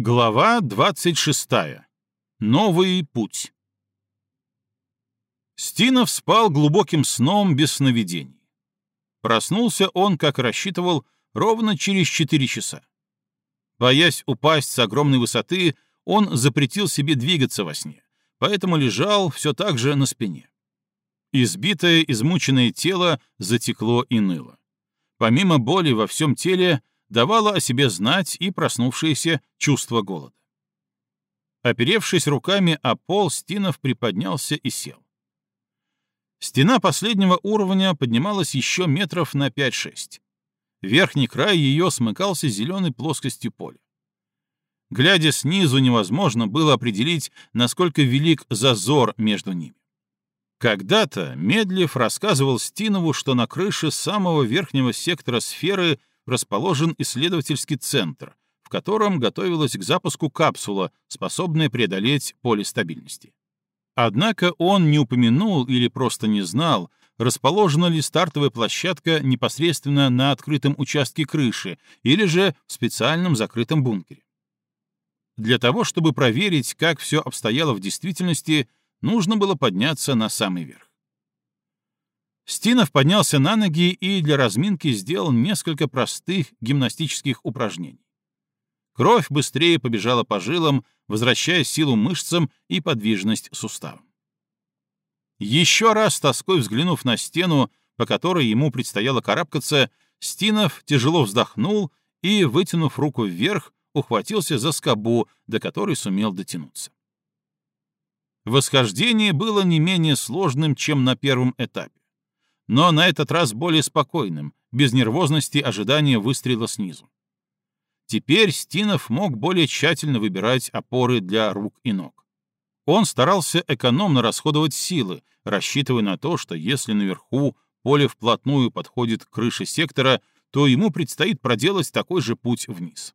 Глава 26. Новый путь. Стинов спал глубоким сном без сновидений. Проснулся он, как рассчитывал, ровно через 4 часа. Боясь упасть с огромной высоты, он запретил себе двигаться во сне, поэтому лежал все так же на спине. Избитое, измученное тело затекло и ныло. Помимо боли во всем теле, давало о себе знать и проснувшееся чувство голода. Оперевшись руками о пол, Стинов приподнялся и сел. Стена последнего уровня поднималась еще метров на 5-6. Верхний край ее смыкался зеленой плоскостью поля. Глядя снизу, невозможно было определить, насколько велик зазор между ними. Когда-то Медлев рассказывал Стинову, что на крыше самого верхнего сектора сферы расположен исследовательский центр, в котором готовилась к запуску капсула, способная преодолеть поле стабильности. Однако он не упомянул или просто не знал, расположена ли стартовая площадка непосредственно на открытом участке крыши или же в специальном закрытом бункере. Для того, чтобы проверить, как все обстояло в действительности, нужно было подняться на самый верх. Стинов поднялся на ноги и для разминки сделал несколько простых гимнастических упражнений. Кровь быстрее побежала по жилам, возвращая силу мышцам и подвижность суставам. Еще раз тоской взглянув на стену, по которой ему предстояло карабкаться, Стинов тяжело вздохнул и, вытянув руку вверх, ухватился за скобу, до которой сумел дотянуться. Восхождение было не менее сложным, чем на первом этапе но на этот раз более спокойным, без нервозности ожидания выстрела снизу. Теперь Стинов мог более тщательно выбирать опоры для рук и ног. Он старался экономно расходовать силы, рассчитывая на то, что если наверху поле вплотную подходит к крыше сектора, то ему предстоит проделать такой же путь вниз.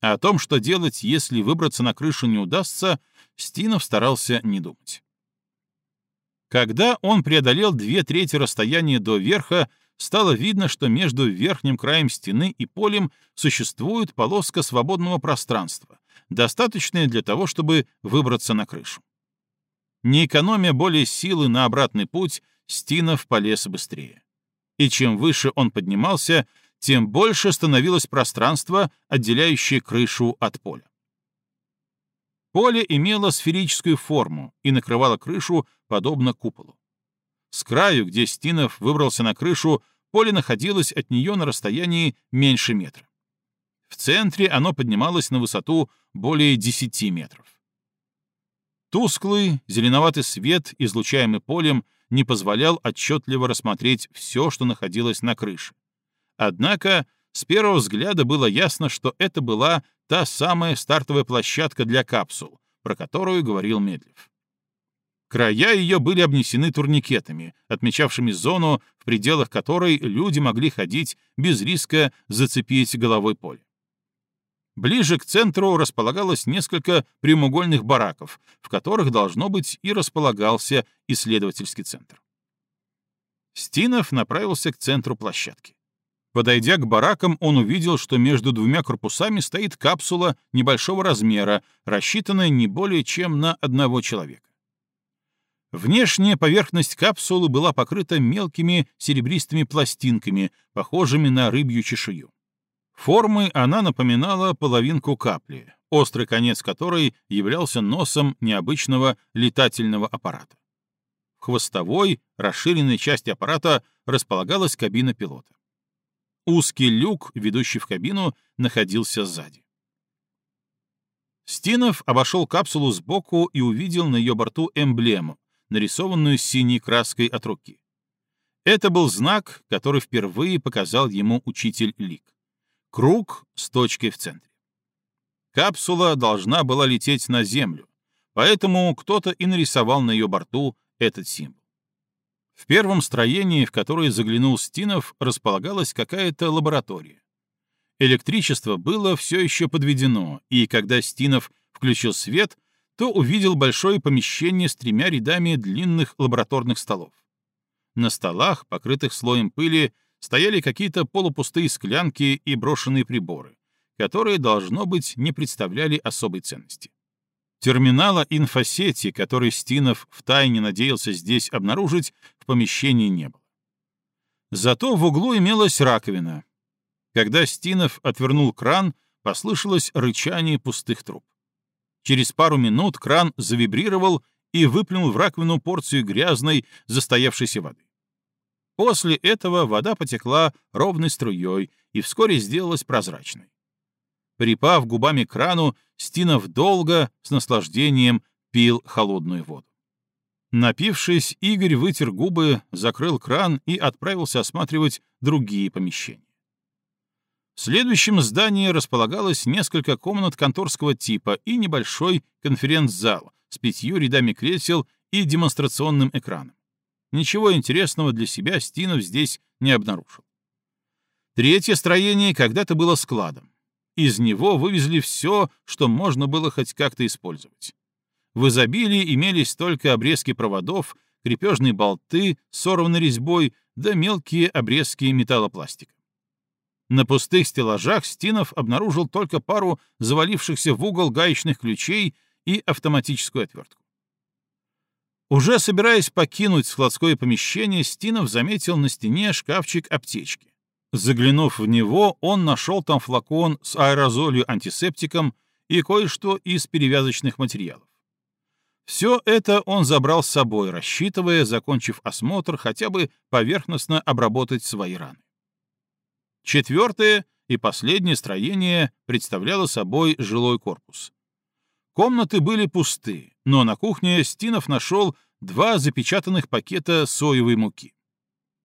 А о том, что делать, если выбраться на крышу не удастся, Стинов старался не думать. Когда он преодолел две трети расстояния до верха, стало видно, что между верхним краем стены и полем существует полоска свободного пространства, достаточная для того, чтобы выбраться на крышу. Не экономя более силы на обратный путь, Стинов полез быстрее. И чем выше он поднимался, тем больше становилось пространство, отделяющее крышу от поля. Поле имело сферическую форму и накрывало крышу, подобно куполу. С краю, где Стинов выбрался на крышу, поле находилось от нее на расстоянии меньше метра. В центре оно поднималось на высоту более 10 метров. Тусклый, зеленоватый свет, излучаемый полем, не позволял отчетливо рассмотреть все, что находилось на крыше. Однако с первого взгляда было ясно, что это была та самая стартовая площадка для капсул, про которую говорил Медлев. Края ее были обнесены турникетами, отмечавшими зону, в пределах которой люди могли ходить без риска зацепить головой поле. Ближе к центру располагалось несколько прямоугольных бараков, в которых, должно быть, и располагался исследовательский центр. Стинов направился к центру площадки. Подойдя к баракам, он увидел, что между двумя корпусами стоит капсула небольшого размера, рассчитанная не более чем на одного человека. Внешняя поверхность капсулы была покрыта мелкими серебристыми пластинками, похожими на рыбью чешую. Формой она напоминала половинку капли, острый конец которой являлся носом необычного летательного аппарата. В хвостовой, расширенной части аппарата располагалась кабина пилота. Узкий люк, ведущий в кабину, находился сзади. Стинов обошел капсулу сбоку и увидел на ее борту эмблему, нарисованную синей краской от руки. Это был знак, который впервые показал ему учитель Лик. Круг с точкой в центре. Капсула должна была лететь на Землю, поэтому кто-то и нарисовал на ее борту этот символ. В первом строении, в которое заглянул Стинов, располагалась какая-то лаборатория. Электричество было все еще подведено, и когда Стинов включил свет, то увидел большое помещение с тремя рядами длинных лабораторных столов. На столах, покрытых слоем пыли, стояли какие-то полупустые склянки и брошенные приборы, которые, должно быть, не представляли особой ценности. Терминала инфосети, который Стинов втайне надеялся здесь обнаружить, в помещении не было. Зато в углу имелась раковина. Когда Стинов отвернул кран, послышалось рычание пустых труб. Через пару минут кран завибрировал и выплюнул в раковину порцию грязной, застоявшейся воды. После этого вода потекла ровной струей и вскоре сделалась прозрачной. Припав губами к крану, Стинов долго, с наслаждением, пил холодную воду. Напившись, Игорь вытер губы, закрыл кран и отправился осматривать другие помещения. В следующем здании располагалось несколько комнат конторского типа и небольшой конференц-зал с пятью рядами кресел и демонстрационным экраном. Ничего интересного для себя Стинов здесь не обнаружил. Третье строение когда-то было складом. Из него вывезли все, что можно было хоть как-то использовать. В изобилии имелись только обрезки проводов, крепежные болты, сорванной резьбой, да мелкие обрезки металлопластика. На пустых стеллажах Стинов обнаружил только пару завалившихся в угол гаечных ключей и автоматическую отвертку. Уже собираясь покинуть складское помещение, Стинов заметил на стене шкафчик аптечки. Заглянув в него, он нашел там флакон с аэрозолью-антисептиком и кое-что из перевязочных материалов. Все это он забрал с собой, рассчитывая, закончив осмотр, хотя бы поверхностно обработать свои раны. Четвертое и последнее строение представляло собой жилой корпус. Комнаты были пусты, но на кухне Стинов нашел два запечатанных пакета соевой муки.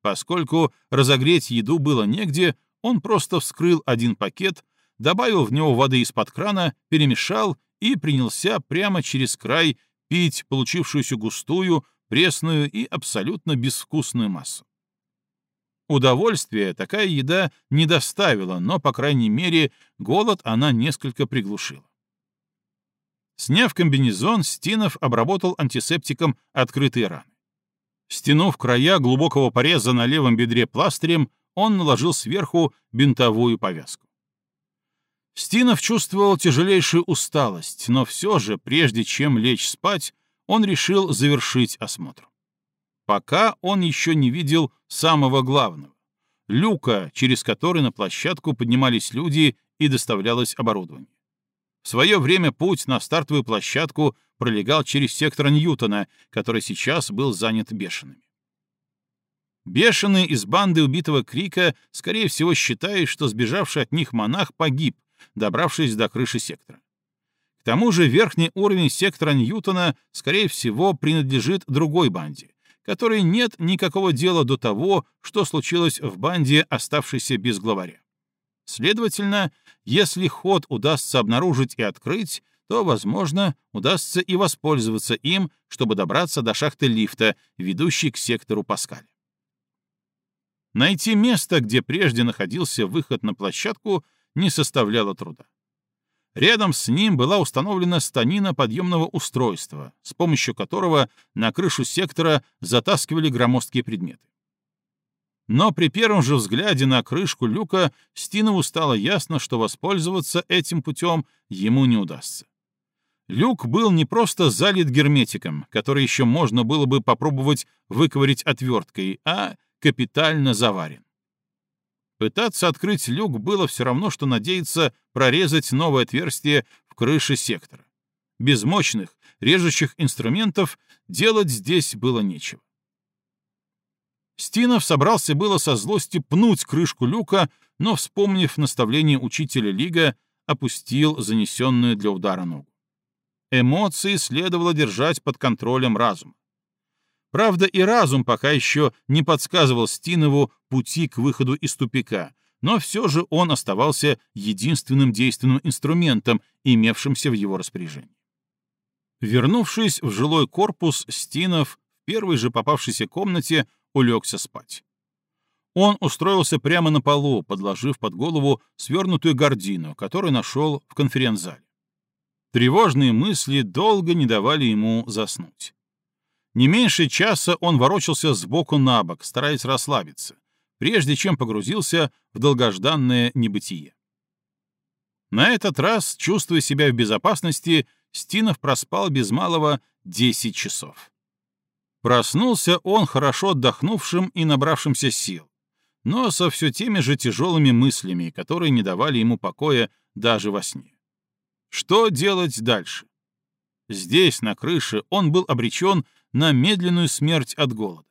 Поскольку разогреть еду было негде, он просто вскрыл один пакет, добавил в него воды из-под крана, перемешал и принялся прямо через край пить получившуюся густую, пресную и абсолютно безвкусную массу. Удовольствия такая еда не доставила, но, по крайней мере, голод она несколько приглушила. Сняв комбинезон, Стинов обработал антисептиком открытые раны. Стянув края глубокого пореза на левом бедре пластырем, он наложил сверху бинтовую повязку. Стинов чувствовал тяжелейшую усталость, но все же, прежде чем лечь спать, он решил завершить осмотр. Пока он еще не видел самого главного — люка, через который на площадку поднимались люди и доставлялось оборудование. В свое время путь на стартовую площадку пролегал через сектор Ньютона, который сейчас был занят бешеными. Бешеные из банды убитого Крика, скорее всего, считают, что сбежавший от них монах погиб, добравшись до крыши сектора. К тому же верхний уровень сектора Ньютона, скорее всего, принадлежит другой банде, которой нет никакого дела до того, что случилось в банде, оставшейся без главаря. Следовательно, если ход удастся обнаружить и открыть, то, возможно, удастся и воспользоваться им, чтобы добраться до шахты лифта, ведущей к сектору Паскаль. Найти место, где прежде находился выход на площадку, не составляло труда. Рядом с ним была установлена станина подъемного устройства, с помощью которого на крышу сектора затаскивали громоздкие предметы. Но при первом же взгляде на крышку люка Стинову стало ясно, что воспользоваться этим путем ему не удастся. Люк был не просто залит герметиком, который еще можно было бы попробовать выковырить отверткой, а капитально заварен. Пытаться открыть люк было все равно, что надеяться прорезать новое отверстие в крыше сектора. Без мощных, режущих инструментов делать здесь было нечего. Стинов собрался было со злости пнуть крышку люка, но, вспомнив наставление учителя Лига, опустил занесенную для удара ногу. Эмоции следовало держать под контролем разума. Правда, и разум пока еще не подсказывал Стинову пути к выходу из тупика, но все же он оставался единственным действенным инструментом, имевшимся в его распоряжении. Вернувшись в жилой корпус, Стинов в первой же попавшейся комнате улегся спать. Он устроился прямо на полу, подложив под голову свернутую гордину, которую нашел в конференц-зале. Тревожные мысли долго не давали ему заснуть. Не меньше часа он ворочался сбоку на бок, стараясь расслабиться, прежде чем погрузился в долгожданное небытие. На этот раз, чувствуя себя в безопасности, Стинов проспал без малого 10 часов. Проснулся он хорошо отдохнувшим и набравшимся сил, но со все теми же тяжелыми мыслями, которые не давали ему покоя даже во сне. Что делать дальше? Здесь, на крыше, он был обречен на медленную смерть от голода.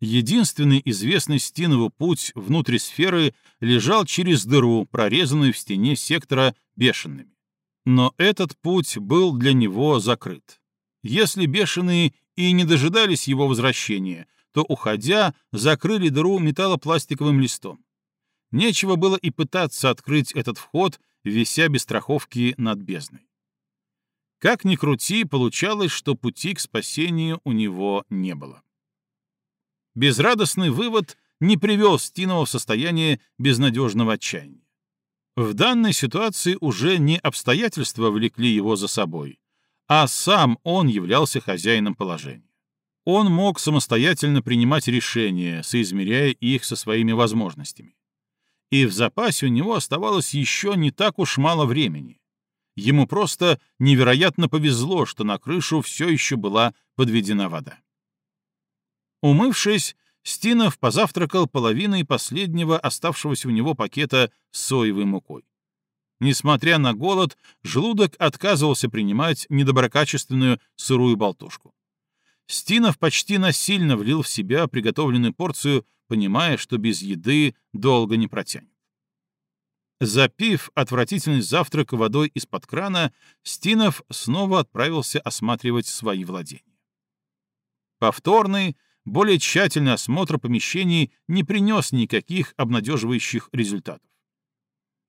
Единственный известный Стинову путь внутрь сферы лежал через дыру, прорезанную в стене сектора бешеными. Но этот путь был для него закрыт. Если бешеные и не дожидались его возвращения, то, уходя, закрыли дыру металлопластиковым листом. Нечего было и пытаться открыть этот вход, вися без страховки над бездной. Как ни крути, получалось, что пути к спасению у него не было. Безрадостный вывод не привел Стинова в состояние безнадежного отчаяния. В данной ситуации уже не обстоятельства влекли его за собой, а сам он являлся хозяином положения. Он мог самостоятельно принимать решения, соизмеряя их со своими возможностями. И в запасе у него оставалось еще не так уж мало времени. Ему просто невероятно повезло, что на крышу все еще была подведена вода. Умывшись, Стинов позавтракал половиной последнего оставшегося у него пакета с соевой мукой. Несмотря на голод, желудок отказывался принимать недоброкачественную сырую болтушку. Стинов почти насильно влил в себя приготовленную порцию, понимая, что без еды долго не протянет. Запив отвратительный завтрак водой из-под крана, Стинов снова отправился осматривать свои владения. Повторный, более тщательный осмотр помещений не принес никаких обнадеживающих результатов.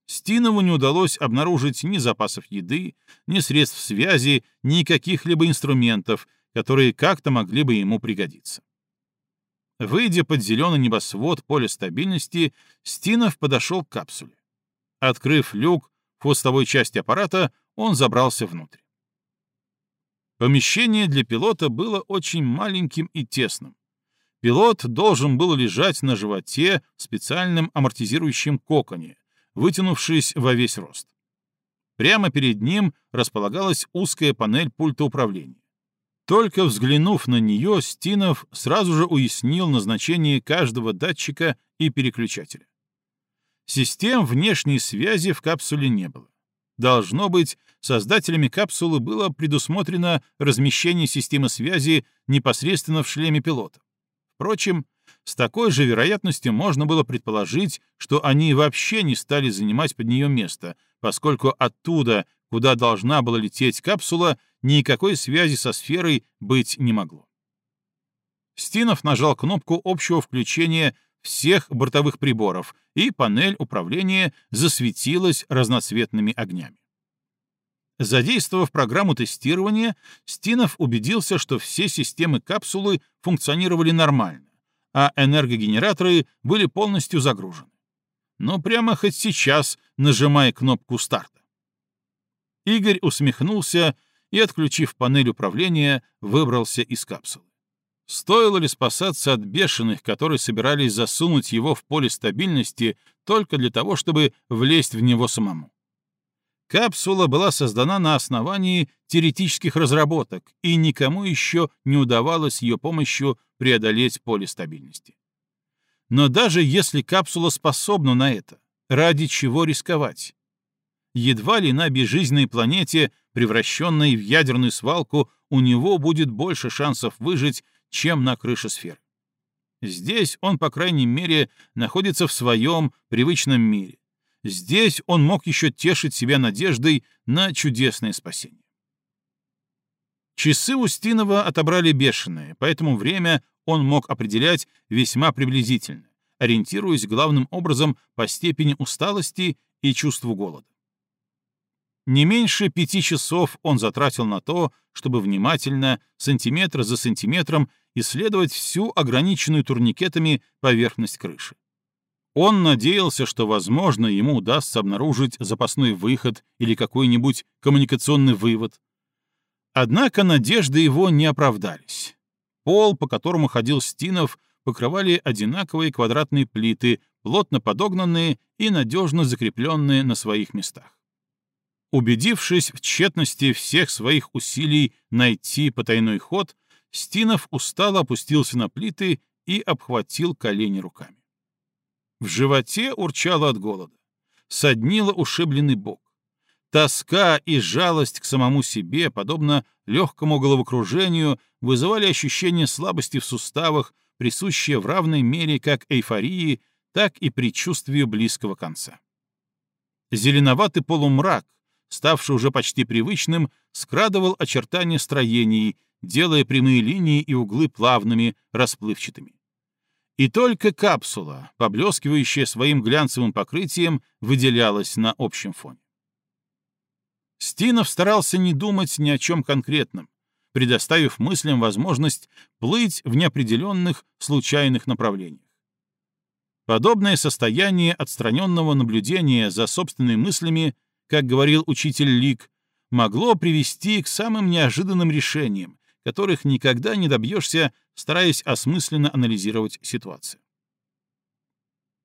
Стинову не удалось обнаружить ни запасов еды, ни средств связи, ни каких-либо инструментов, которые как-то могли бы ему пригодиться. Выйдя под зеленый небосвод поля стабильности, Стинов подошел к капсуле. Открыв люк в хвостовой части аппарата, он забрался внутрь. Помещение для пилота было очень маленьким и тесным. Пилот должен был лежать на животе в специальном амортизирующем коконе, вытянувшись во весь рост. Прямо перед ним располагалась узкая панель пульта управления. Только взглянув на нее, Стинов сразу же уяснил назначение каждого датчика и переключателя. Систем внешней связи в капсуле не было. Должно быть, создателями капсулы было предусмотрено размещение системы связи непосредственно в шлеме пилота. Впрочем, с такой же вероятностью можно было предположить, что они вообще не стали занимать под нее место, поскольку оттуда, куда должна была лететь капсула, никакой связи со сферой быть не могло. Стинов нажал кнопку общего включения всех бортовых приборов, и панель управления засветилась разноцветными огнями. Задействовав программу тестирования, Стинов убедился, что все системы капсулы функционировали нормально, а энергогенераторы были полностью загружены. Но прямо хоть сейчас, нажимая кнопку старта. Игорь усмехнулся и, отключив панель управления, выбрался из капсулы. Стоило ли спасаться от бешеных, которые собирались засунуть его в поле стабильности только для того, чтобы влезть в него самому? Капсула была создана на основании теоретических разработок, и никому еще не удавалось ее помощью преодолеть поле стабильности. Но даже если капсула способна на это, ради чего рисковать? Едва ли на безжизненной планете, превращенной в ядерную свалку, у него будет больше шансов выжить, чем на крыше сферы. Здесь он, по крайней мере, находится в своем привычном мире. Здесь он мог еще тешить себя надеждой на чудесное спасение. Часы Устинова отобрали бешеные, поэтому время он мог определять весьма приблизительно, ориентируясь главным образом по степени усталости и чувству голода. Не меньше пяти часов он затратил на то, чтобы внимательно, сантиметр за сантиметром, исследовать всю ограниченную турникетами поверхность крыши. Он надеялся, что, возможно, ему удастся обнаружить запасной выход или какой-нибудь коммуникационный вывод. Однако надежды его не оправдались. Пол, по которому ходил Стинов, покрывали одинаковые квадратные плиты, плотно подогнанные и надежно закрепленные на своих местах. Убедившись в тщетности всех своих усилий найти потайной ход, Стинов устало опустился на плиты и обхватил колени руками. В животе урчало от голода, соднило ушибленный бок. Тоска и жалость к самому себе, подобно легкому головокружению, вызывали ощущение слабости в суставах, присущее в равной мере как эйфории, так и предчувствию близкого конца. Зеленоватый полумрак, ставший уже почти привычным, скрадывал очертания строений, делая прямые линии и углы плавными, расплывчатыми. И только капсула, поблескивающая своим глянцевым покрытием, выделялась на общем фоне. Стинов старался не думать ни о чем конкретном, предоставив мыслям возможность плыть в неопределенных, случайных направлениях. Подобное состояние отстраненного наблюдения за собственными мыслями, как говорил учитель Лик, могло привести к самым неожиданным решениям, которых никогда не добьешься, стараясь осмысленно анализировать ситуацию.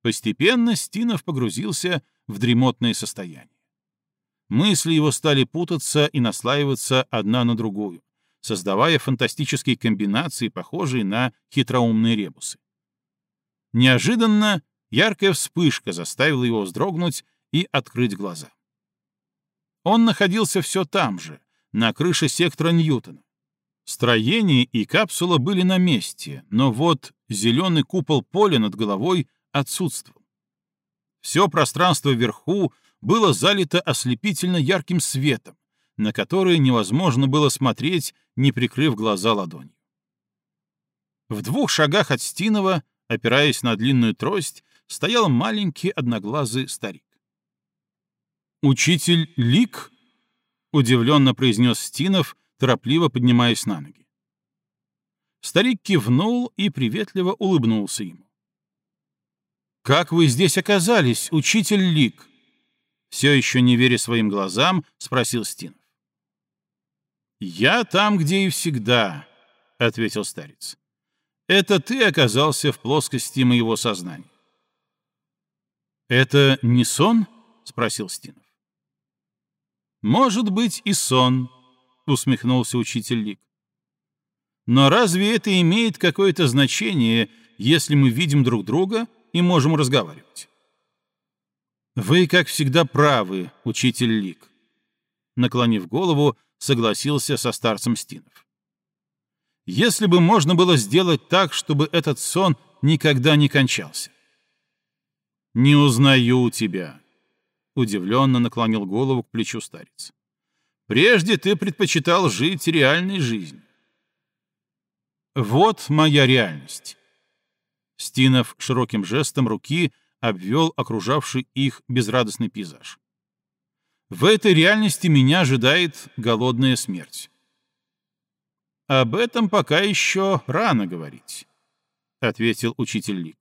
Постепенно Стинов погрузился в дремотное состояние. Мысли его стали путаться и наслаиваться одна на другую, создавая фантастические комбинации, похожие на хитроумные ребусы. Неожиданно яркая вспышка заставила его вздрогнуть и открыть глаза. Он находился все там же, на крыше сектора Ньютона. Строение и капсула были на месте, но вот зеленый купол поля над головой отсутствовал. Все пространство вверху было залито ослепительно ярким светом, на который невозможно было смотреть, не прикрыв глаза ладонью. В двух шагах от Стинова, опираясь на длинную трость, стоял маленький одноглазый старик. «Учитель Лик?» — удивленно произнес Стинов, торопливо поднимаясь на ноги. Старик кивнул и приветливо улыбнулся ему. «Как вы здесь оказались, учитель Лик?» Все еще не веря своим глазам, спросил Стинов. «Я там, где и всегда», — ответил старец. «Это ты оказался в плоскости моего сознания». «Это не сон?» — спросил Стинов. «Может быть и сон», — усмехнулся учитель Лик. «Но разве это имеет какое-то значение, если мы видим друг друга и можем разговаривать?» «Вы, как всегда, правы, учитель Лик», — наклонив голову, согласился со старцем Стинов. «Если бы можно было сделать так, чтобы этот сон никогда не кончался». «Не узнаю тебя», — удивленно наклонил голову к плечу старец. «Прежде ты предпочитал жить реальной жизнью». «Вот моя реальность». Стинов широким жестом руки — обвел окружавший их безрадостный пейзаж. В этой реальности меня ожидает голодная смерть. Об этом пока еще рано говорить, ответил учитель Лик.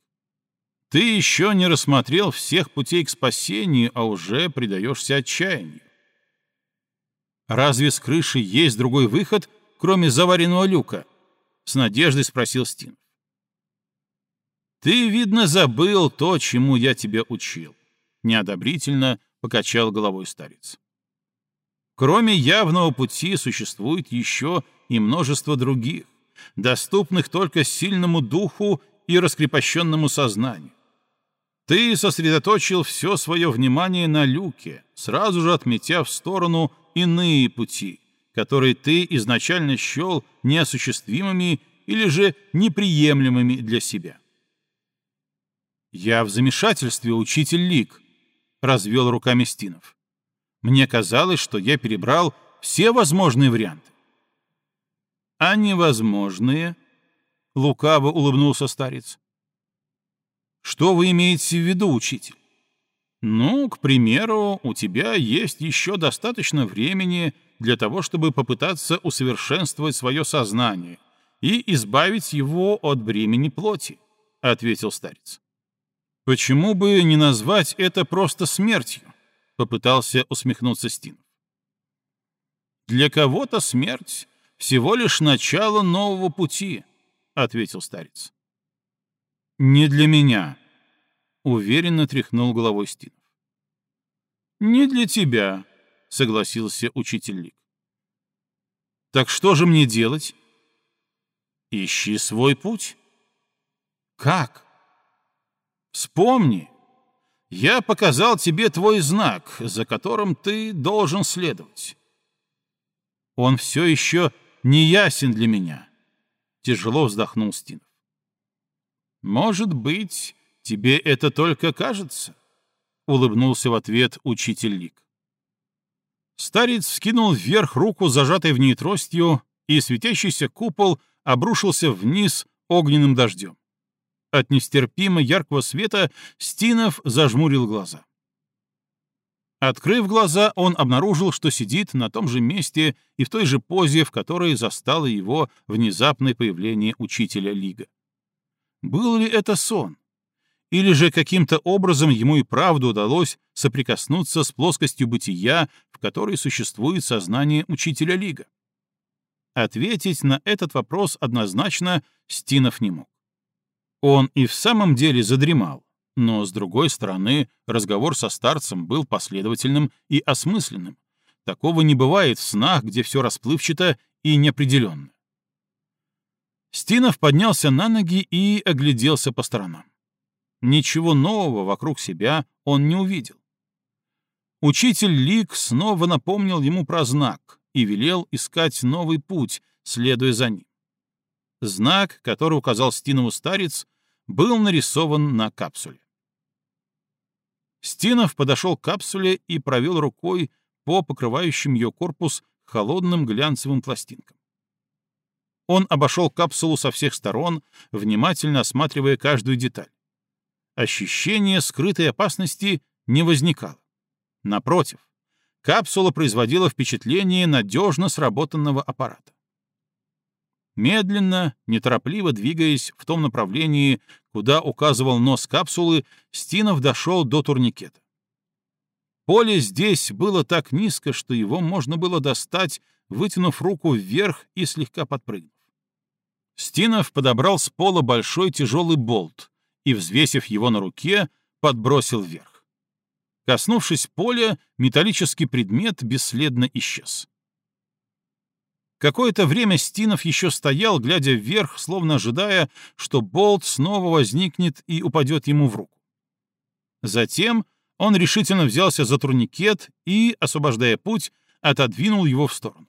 Ты еще не рассмотрел всех путей к спасению, а уже предаешься отчаянию. Разве с крыши есть другой выход, кроме заваренного люка? С надеждой спросил Стин. «Ты, видно, забыл то, чему я тебя учил», — неодобрительно покачал головой старец. «Кроме явного пути существует еще и множество других, доступных только сильному духу и раскрепощенному сознанию. Ты сосредоточил все свое внимание на люке, сразу же отметя в сторону иные пути, которые ты изначально счел неосуществимыми или же неприемлемыми для себя. «Я в замешательстве, учитель Лик», — развел руками Стинов. «Мне казалось, что я перебрал все возможные варианты». «А невозможные?» — лукаво улыбнулся старец. «Что вы имеете в виду, учитель?» «Ну, к примеру, у тебя есть еще достаточно времени для того, чтобы попытаться усовершенствовать свое сознание и избавить его от бремени плоти», — ответил старец. «Почему бы не назвать это просто смертью?» — попытался усмехнуться Стинов. «Для кого-то смерть — всего лишь начало нового пути», — ответил старец. «Не для меня», — уверенно тряхнул головой Стинов. «Не для тебя», — согласился учитель Лик. «Так что же мне делать?» «Ищи свой путь». «Как?» «Вспомни, я показал тебе твой знак, за которым ты должен следовать. Он все еще не ясен для меня», — тяжело вздохнул Стинов. «Может быть, тебе это только кажется?» — улыбнулся в ответ учитель Лик. Старец вскинул вверх руку, зажатой в ней тростью, и светящийся купол обрушился вниз огненным дождем. От нестерпимо яркого света Стинов зажмурил глаза. Открыв глаза, он обнаружил, что сидит на том же месте и в той же позе, в которой застало его внезапное появление учителя Лига. Был ли это сон? Или же каким-то образом ему и правду удалось соприкоснуться с плоскостью бытия, в которой существует сознание учителя Лига? Ответить на этот вопрос однозначно Стинов не мог. Он и в самом деле задремал, но, с другой стороны, разговор со старцем был последовательным и осмысленным. Такого не бывает в снах, где все расплывчато и неопределенно. Стинов поднялся на ноги и огляделся по сторонам. Ничего нового вокруг себя он не увидел. Учитель Лик снова напомнил ему про знак и велел искать новый путь, следуя за ним. Знак, который указал Стинову старец, был нарисован на капсуле. Стинов подошел к капсуле и провел рукой по покрывающим ее корпус холодным глянцевым пластинкам. Он обошел капсулу со всех сторон, внимательно осматривая каждую деталь ощущение скрытой опасности не возникало. Напротив, капсула производила впечатление надежно сработанного аппарата. Медленно, неторопливо двигаясь в том направлении, куда указывал нос капсулы, Стинов дошел до турникета. Поле здесь было так низко, что его можно было достать, вытянув руку вверх и слегка подпрыгнув. Стинов подобрал с пола большой тяжелый болт, и, взвесив его на руке, подбросил вверх. Коснувшись поля, металлический предмет бесследно исчез. Какое-то время Стинов еще стоял, глядя вверх, словно ожидая, что болт снова возникнет и упадет ему в руку. Затем он решительно взялся за турникет и, освобождая путь, отодвинул его в сторону.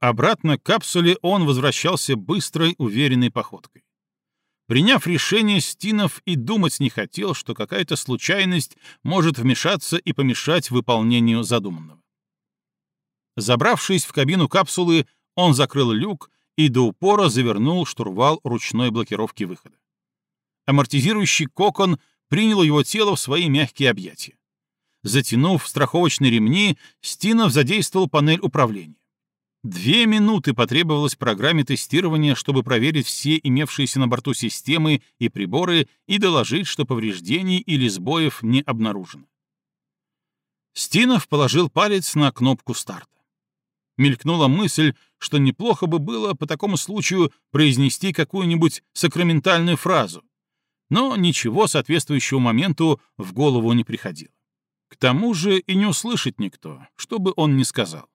Обратно к капсуле он возвращался быстрой, уверенной походкой. Приняв решение, Стинов и думать не хотел, что какая-то случайность может вмешаться и помешать выполнению задуманного. Забравшись в кабину капсулы, он закрыл люк и до упора завернул штурвал ручной блокировки выхода. Амортизирующий кокон принял его тело в свои мягкие объятия. Затянув страховочные ремни, Стинов задействовал панель управления. Две минуты потребовалось программе тестирования, чтобы проверить все имевшиеся на борту системы и приборы и доложить, что повреждений или сбоев не обнаружено. Стинов положил палец на кнопку старта. Мелькнула мысль, что неплохо бы было по такому случаю произнести какую-нибудь сакраментальную фразу, но ничего соответствующего моменту в голову не приходило. К тому же и не услышит никто, что бы он ни сказал.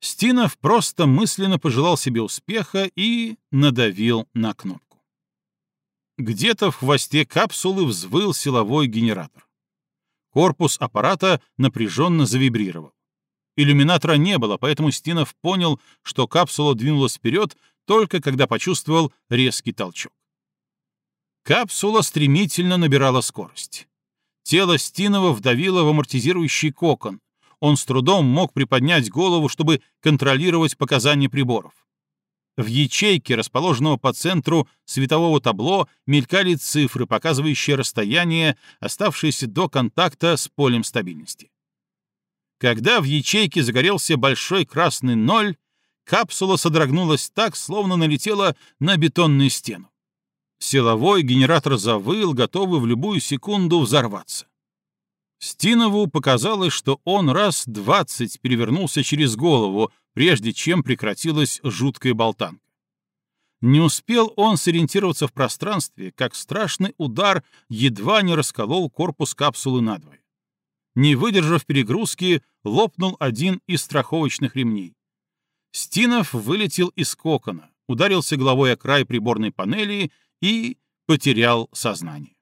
Стинов просто мысленно пожелал себе успеха и надавил на кнопку. Где-то в хвосте капсулы взвыл силовой генератор. Корпус аппарата напряженно завибрировал. Иллюминатора не было, поэтому Стинов понял, что капсула двинулась вперед только когда почувствовал резкий толчок. Капсула стремительно набирала скорость. Тело Стинова вдавило в амортизирующий кокон, он с трудом мог приподнять голову, чтобы контролировать показания приборов. В ячейке, расположенного по центру светового табло, мелькали цифры, показывающие расстояние, оставшееся до контакта с полем стабильности. Когда в ячейке загорелся большой красный ноль, капсула содрогнулась так, словно налетела на бетонную стену. Силовой генератор завыл, готовый в любую секунду взорваться. Стинову показалось, что он раз двадцать перевернулся через голову, прежде чем прекратилась жуткая болтанка. Не успел он сориентироваться в пространстве, как страшный удар едва не расколол корпус капсулы надвое. Не выдержав перегрузки, лопнул один из страховочных ремней. Стинов вылетел из кокона, ударился головой о край приборной панели и потерял сознание.